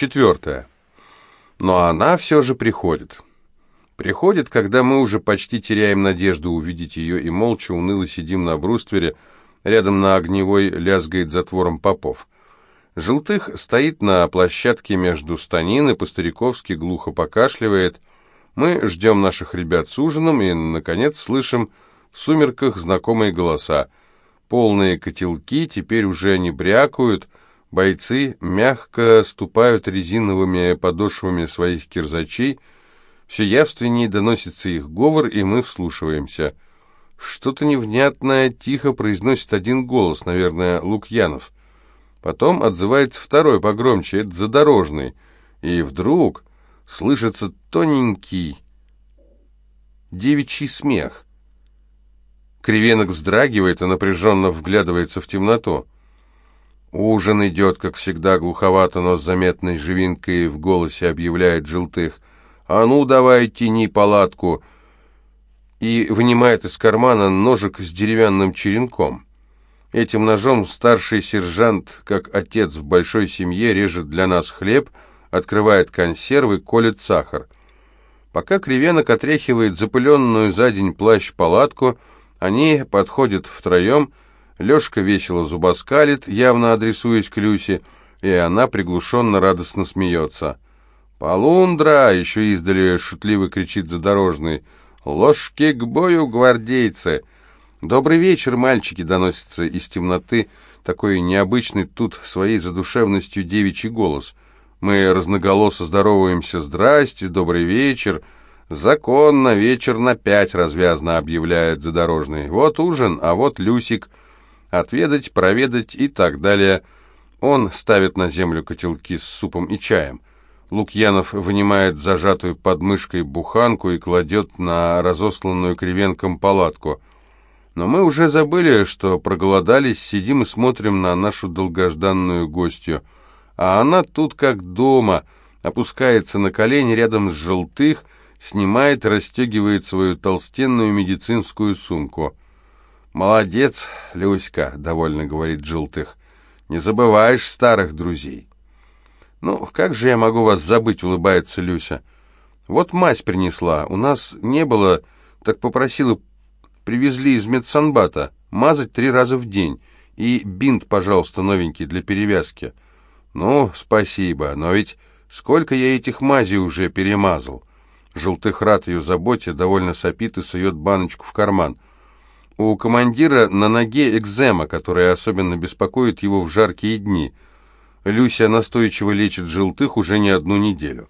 Четвертое. Но она все же приходит. Приходит, когда мы уже почти теряем надежду увидеть ее и молча уныло сидим на бруствере, рядом на огневой лязгает затвором Попов. Желтых стоит на площадке между станин и по-стариковски глухо покашливает. Мы ждем наших ребят с ужином и, наконец, слышим в сумерках знакомые голоса. Полные котелки теперь уже не брякают, бойцы мягко ступают резиновыми подошвами своих кирзачей, все явственнее доносится их говор, и мы вслушиваемся. Что-то невнятное тихо произносит один голос, наверное, Лукьянов. Потом отзывается второй погромче, это задорожный. И вдруг слышится тоненький девичий смех. Кривенок вздрагивает и напряженно вглядывается в темноту. «Ужин идет, как всегда, глуховато, но с заметной живинкой в голосе объявляет Желтых. «А ну, давай, тяни палатку!» И вынимает из кармана ножик с деревянным черенком. Этим ножом старший сержант, как отец в большой семье, режет для нас хлеб, открывает консервы, колет сахар. Пока Кривенок отряхивает запыленную за день плащ-палатку, они подходят втроем, Лешка весело зубоскалит, явно адресуясь к Люсе, и она приглушенно радостно смеется. «Полундра!» — еще издали шутливо кричит задорожный. «Ложки к бою, гвардейцы!» «Добрый вечер, мальчики!» — доносится из темноты такой необычный тут своей задушевностью девичий голос. Мы разноголосо здороваемся «Здрасте, добрый вечер!» «Законно, вечер на пять», — развязно объявляет задорожный. «Вот ужин, а вот Люсик. Отведать, проведать и так далее». Он ставит на землю котелки с супом и чаем. Лукьянов вынимает зажатую под мышкой буханку и кладет на разосланную кривенком палатку. Но мы уже забыли, что проголодались, сидим и смотрим на нашу долгожданную гостью. А она тут как дома, опускается на колени рядом с желтых, снимает расстегивает свою толстенную медицинскую сумку. «Молодец, Люська», — довольно говорит желтых, — «не забываешь старых друзей». «Ну, как же я могу вас забыть?» — улыбается Люся. «Вот мазь принесла. У нас не было, так попросила, привезли из медсанбата. Мазать три раза в день. И бинт, пожалуйста, новенький для перевязки». «Ну, спасибо, но ведь сколько я этих мазей уже перемазал?» Желтых рад ее заботе, довольно сопит и сует баночку в карман. У командира на ноге экзема, которая особенно беспокоит его в жаркие дни — Люся настойчиво лечит желтых уже не одну неделю.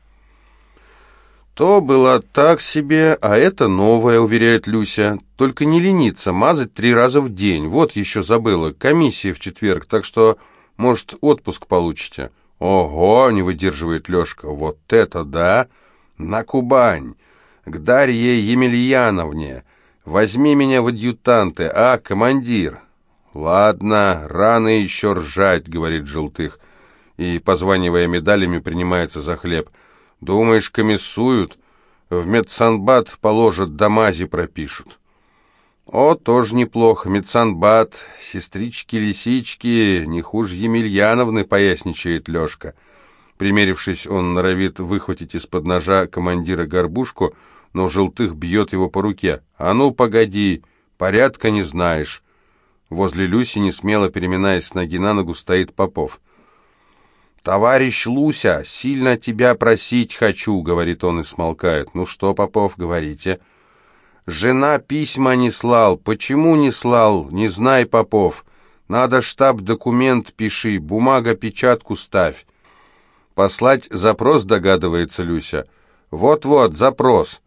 «То было так себе, а это новое», — уверяет Люся. «Только не лениться, мазать три раза в день. Вот еще забыла, комиссия в четверг, так что, может, отпуск получите». «Ого!» — не выдерживает Лешка. «Вот это да! На Кубань! К Дарье Емельяновне! Возьми меня в адъютанты, а, командир!» «Ладно, рано еще ржать», — говорит Желтых и, позванивая медалями, принимается за хлеб. «Думаешь, комиссуют? В медсанбат положат, до мази пропишут». «О, тоже неплохо. Медсанбат, сестрички-лисички, не хуже Емельяновны», — поясничает Лешка. Примерившись, он норовит выхватить из-под ножа командира горбушку, но желтых бьет его по руке. «А ну, погоди, порядка не знаешь». Возле Люси, не смело переминаясь с ноги на ногу, стоит Попов. «Товарищ Луся, сильно тебя просить хочу», — говорит он и смолкает. «Ну что, Попов, говорите?» «Жена письма не слал. Почему не слал? Не знай, Попов. Надо штаб документ пиши, бумага печатку ставь». «Послать запрос», — догадывается Люся. «Вот-вот, запрос».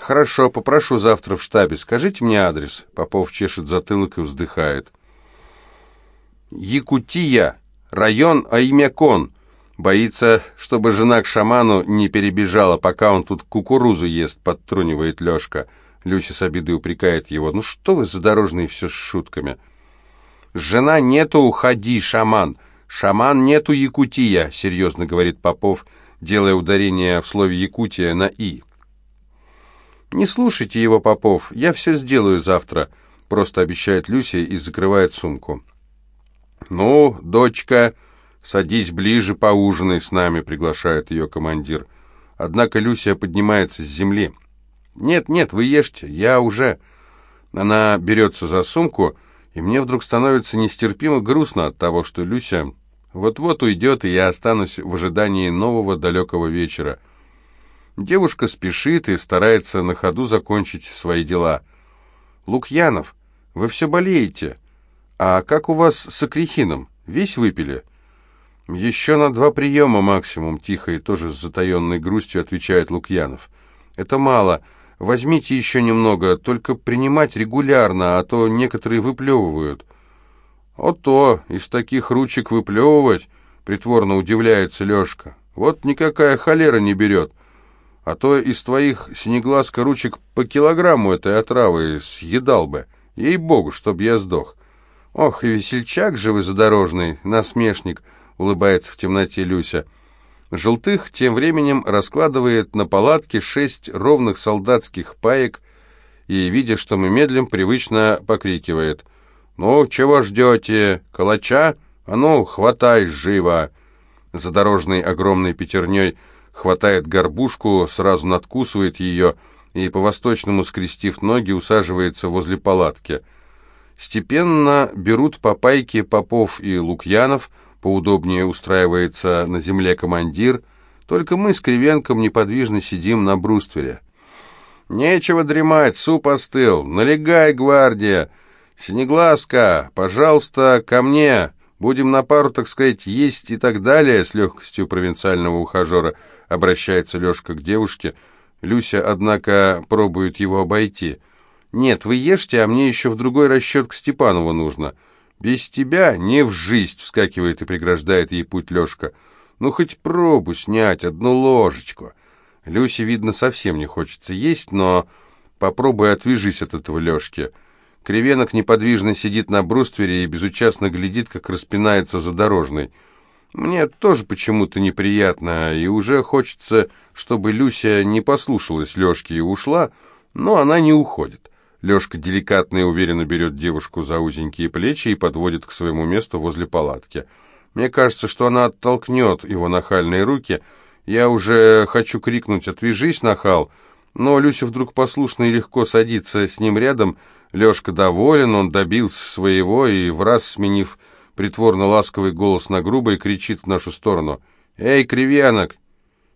«Хорошо, попрошу завтра в штабе. Скажите мне адрес». Попов чешет затылок и вздыхает. «Якутия», Район Аймякон. Боится, чтобы жена к шаману не перебежала, пока он тут кукурузу ест, подтрунивает Лешка. Люся с обидой упрекает его. «Ну что вы задорожные все с шутками?» «Жена нету, уходи, шаман! Шаман нету, Якутия!» — серьезно говорит Попов, делая ударение в слове «Якутия» на «и». «Не слушайте его, Попов, я все сделаю завтра», — просто обещает Люся и закрывает сумку. «Ну, дочка, «Садись ближе, поужинай с нами», — приглашает ее командир. Однако Люся поднимается с земли. «Нет, нет, вы ешьте, я уже...» Она берется за сумку, и мне вдруг становится нестерпимо грустно от того, что Люся вот-вот уйдет, и я останусь в ожидании нового далекого вечера. Девушка спешит и старается на ходу закончить свои дела. «Лукьянов, вы все болеете. А как у вас с акрихином? Весь выпили?» «Еще на два приема максимум», — тихо и тоже с затаенной грустью отвечает Лукьянов. «Это мало. Возьмите еще немного, только принимать регулярно, а то некоторые выплевывают». «О то, из таких ручек выплевывать?» — притворно удивляется Лешка. «Вот никакая холера не берет. А то из твоих синеглазка ручек по килограмму этой отравы съедал бы. Ей-богу, чтоб я сдох». «Ох, и весельчак же вы задорожный, насмешник!» улыбается в темноте Люся. Желтых тем временем раскладывает на палатке шесть ровных солдатских паек и, видя, что мы медлим, привычно покрикивает. «Ну, чего ждете? Калача? А ну, хватай живо!» Задорожный огромной пятерней хватает горбушку, сразу надкусывает ее и, по-восточному скрестив ноги, усаживается возле палатки. Степенно берут по пайке Попов и Лукьянов, поудобнее устраивается на земле командир, только мы с Кривенком неподвижно сидим на бруствере. «Нечего дремать, суп остыл. Налегай, гвардия! Синеглазка, пожалуйста, ко мне! Будем на пару, так сказать, есть и так далее!» С легкостью провинциального ухажера обращается Лешка к девушке. Люся, однако, пробует его обойти. «Нет, вы ешьте, а мне еще в другой расчет к Степанову нужно». «Без тебя не в жизнь!» — вскакивает и преграждает ей путь Лешка. «Ну, хоть пробу снять, одну ложечку!» Люсе, видно, совсем не хочется есть, но попробуй отвяжись от этого Лешки. Кривенок неподвижно сидит на бруствере и безучастно глядит, как распинается задорожный. Мне тоже почему-то неприятно, и уже хочется, чтобы Люся не послушалась Лешки и ушла, но она не уходит. Лешка деликатно и уверенно берет девушку за узенькие плечи и подводит к своему месту возле палатки. Мне кажется, что она оттолкнет его нахальные руки. Я уже хочу крикнуть «Отвяжись, нахал!», но Люся вдруг послушно и легко садится с ним рядом. Лешка доволен, он добился своего и, в раз сменив притворно ласковый голос на грубый, кричит в нашу сторону. «Эй, кривенок!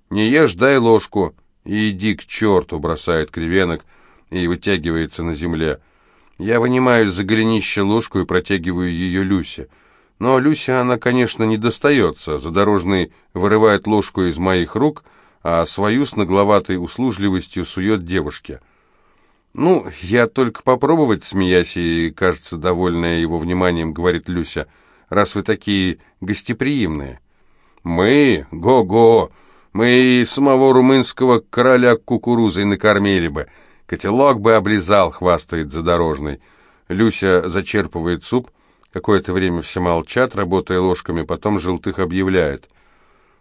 Не ешь, дай ложку!» «Иди к черту!» — бросает кривенок — и вытягивается на земле. Я вынимаю из-за голенища ложку и протягиваю ее Люсе. Но Люся, она, конечно, не достается. Задорожный вырывает ложку из моих рук, а свою с нагловатой услужливостью сует девушке. «Ну, я только попробовать», — смеясь и, кажется, довольная его вниманием, говорит Люся, «раз вы такие гостеприимные». «Мы? Го-го! Мы и самого румынского короля кукурузой накормили бы». Котелок бы облизал, хвастает задорожный. Люся зачерпывает суп. Какое-то время все молчат, работая ложками, потом желтых объявляет.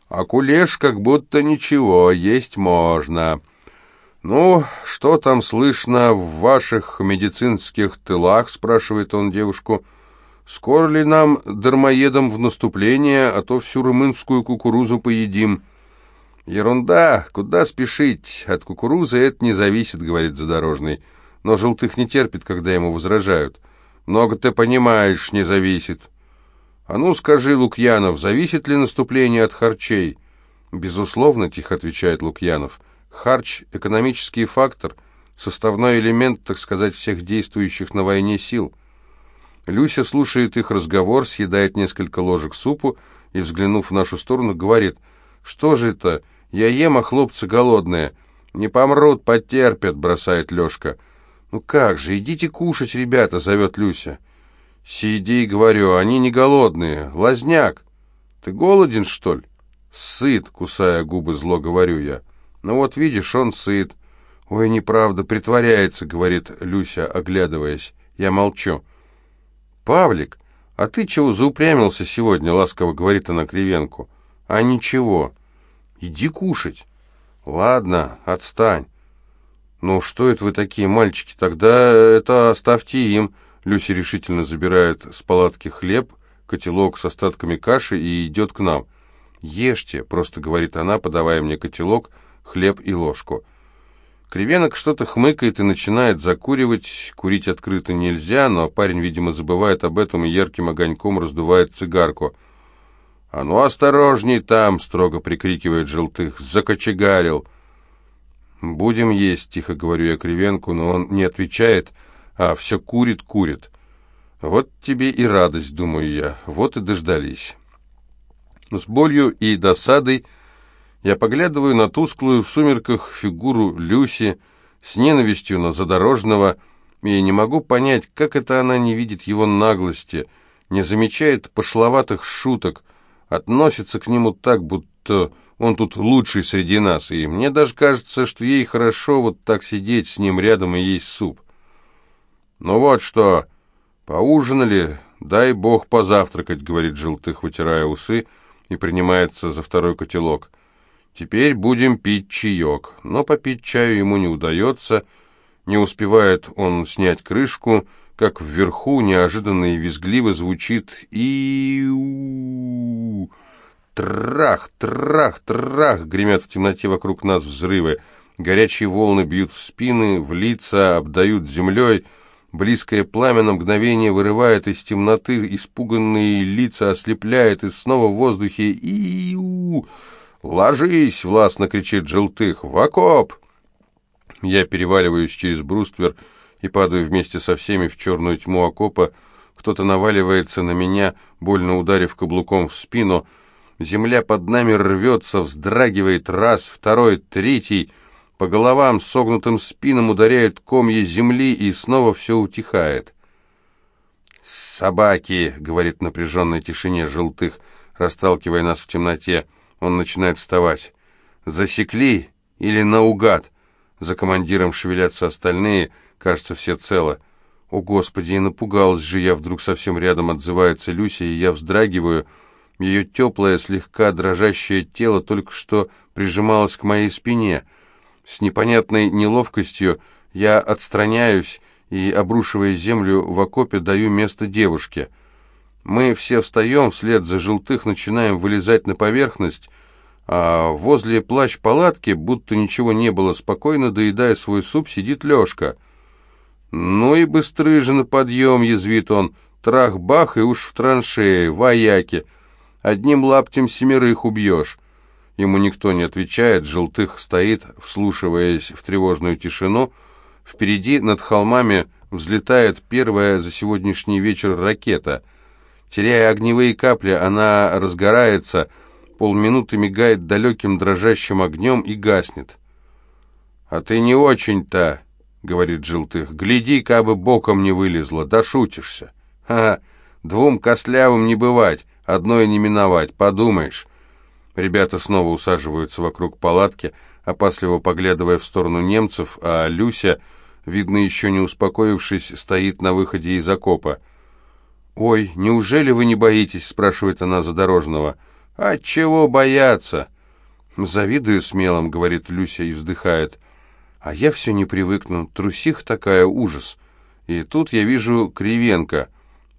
А кулеш как будто ничего, есть можно. «Ну, что там слышно в ваших медицинских тылах?» — спрашивает он девушку. «Скоро ли нам, дармоедам, в наступление, а то всю румынскую кукурузу поедим?» «Ерунда! Куда спешить? От кукурузы это не зависит», — говорит задорожный. Но желтых не терпит, когда ему возражают. «Много ты понимаешь, не зависит». «А ну скажи, Лукьянов, зависит ли наступление от харчей?» «Безусловно», — тихо отвечает Лукьянов. «Харч — экономический фактор, составной элемент, так сказать, всех действующих на войне сил». Люся слушает их разговор, съедает несколько ложек супу и, взглянув в нашу сторону, говорит, «Что же это? Я ем, а хлопцы голодные. Не помрут, потерпят, бросает Лешка. Ну как же, идите кушать, ребята, зовет Люся. Сиди, говорю, они не голодные. Лазняк, ты голоден, что ли? Сыт, кусая губы, зло говорю я. Ну вот видишь, он сыт. Ой, неправда, притворяется, говорит Люся, оглядываясь. Я молчу. Павлик, а ты чего заупрямился сегодня, ласково говорит она Кривенку. А ничего. Иди кушать. Ладно, отстань. Ну, что это вы такие мальчики? Тогда это оставьте им. Люся решительно забирает с палатки хлеб, котелок с остатками каши и идет к нам. «Ешьте», — просто говорит она, подавая мне котелок, хлеб и ложку. Кривенок что-то хмыкает и начинает закуривать. Курить открыто нельзя, но парень, видимо, забывает об этом и ярким огоньком раздувает цигарку. «А ну, осторожней там!» — строго прикрикивает Желтых. «Закочегарил!» «Будем есть», — тихо говорю я Кривенку, но он не отвечает, а все курит, курит. «Вот тебе и радость», — думаю я, — «вот и дождались». С болью и досадой я поглядываю на тусклую в сумерках фигуру Люси с ненавистью на задорожного, и не могу понять, как это она не видит его наглости, не замечает пошловатых шуток, относится к нему так, будто он тут лучший среди нас, и мне даже кажется, что ей хорошо вот так сидеть с ним рядом и есть суп. «Ну вот что, поужинали, дай бог позавтракать», — говорит Желтых, вытирая усы, и принимается за второй котелок — Теперь будем пить чаек, но попить чаю ему не удается. Не успевает он снять крышку, как вверху неожиданно и визгливо звучит и Трах, трах, трах! Гремят в темноте вокруг нас взрывы. Горячие волны бьют в спины, в лица, обдают землей. Близкое пламя на мгновение вырывает из темноты испуганные лица, ослепляет, и снова в воздухе и «Ложись!» — властно кричит Желтых. «В окоп!» Я переваливаюсь через бруствер и падаю вместе со всеми в черную тьму окопа. Кто-то наваливается на меня, больно ударив каблуком в спину. Земля под нами рвется, вздрагивает раз, второй, третий. По головам, согнутым спинам ударяют комья земли, и снова все утихает. «Собаки!» — говорит в напряженной тишине Желтых, расталкивая нас в темноте — он начинает вставать. «Засекли или наугад?» За командиром шевелятся остальные, кажется, все целы. «О, Господи, и напугалась же я!» Вдруг совсем рядом отзывается Люся, и я вздрагиваю. Ее теплое, слегка дрожащее тело только что прижималось к моей спине. С непонятной неловкостью я отстраняюсь и, обрушивая землю в окопе, даю место девушке — мы все встаем, вслед за желтых начинаем вылезать на поверхность, а возле плащ-палатки, будто ничего не было, спокойно доедая свой суп, сидит Лешка. «Ну и быстрый же на подъем», — язвит он, — «трах-бах и уж в траншее, вояки. Одним лаптем семерых убьешь». Ему никто не отвечает, Желтых стоит, вслушиваясь в тревожную тишину. Впереди над холмами взлетает первая за сегодняшний вечер ракета — Теряя огневые капли, она разгорается, полминуты мигает далеким дрожащим огнем и гаснет. «А ты не очень-то», — говорит Желтых, — «гляди, как бы боком не вылезла, да шутишься. Ха, двум костлявым не бывать, одной не миновать, подумаешь». Ребята снова усаживаются вокруг палатки, опасливо поглядывая в сторону немцев, а Люся, видно еще не успокоившись, стоит на выходе из окопа. «Ой, неужели вы не боитесь?» — спрашивает она задорожного. «А чего бояться?» «Завидую смелым», — говорит Люся и вздыхает. «А я все не привыкну. Трусих такая ужас». И тут я вижу Кривенко.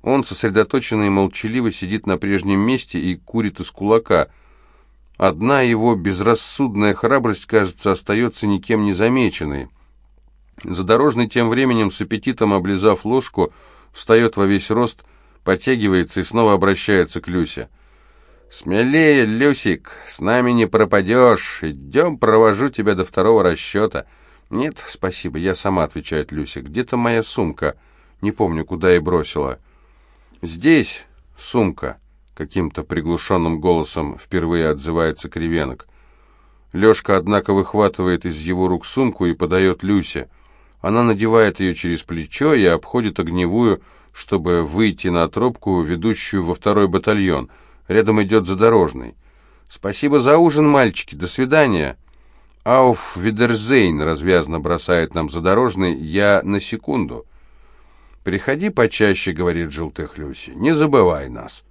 Он сосредоточенно и молчаливо сидит на прежнем месте и курит из кулака. Одна его безрассудная храбрость, кажется, остается никем не замеченной. Задорожный тем временем, с аппетитом облизав ложку, встает во весь рост подтягивается и снова обращается к Люсе. «Смелее, Люсик, с нами не пропадешь. Идем, провожу тебя до второго расчета». «Нет, спасибо, я сама», — отвечает Люся. «Где-то моя сумка. Не помню, куда я бросила». «Здесь сумка», — каким-то приглушенным голосом впервые отзывается Кривенок. Лешка, однако, выхватывает из его рук сумку и подает Люсе. Она надевает ее через плечо и обходит огневую, чтобы выйти на тропку, ведущую во второй батальон. Рядом идет задорожный. «Спасибо за ужин, мальчики. До свидания». «Ауф Видерзейн», — развязно бросает нам задорожный, «я на секунду». «Приходи почаще», — говорит желтых Люси, — «не забывай нас».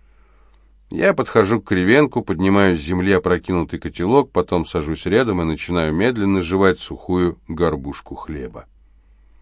Я подхожу к Кривенку, поднимаю с земли опрокинутый котелок, потом сажусь рядом и начинаю медленно жевать сухую горбушку хлеба.